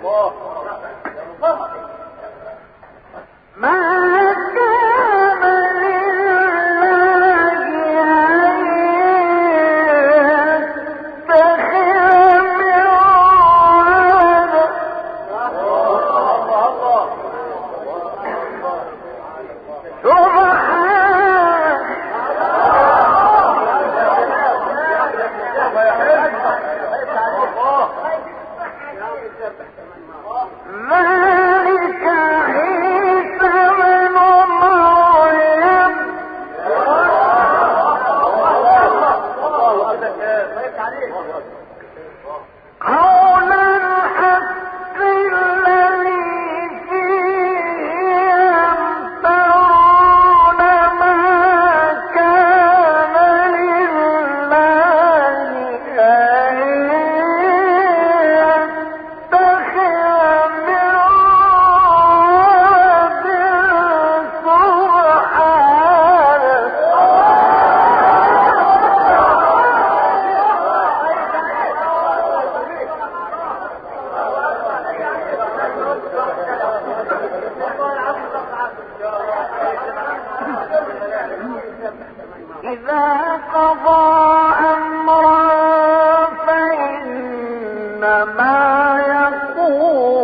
الله. إذا قضى أمرا فإنما يقول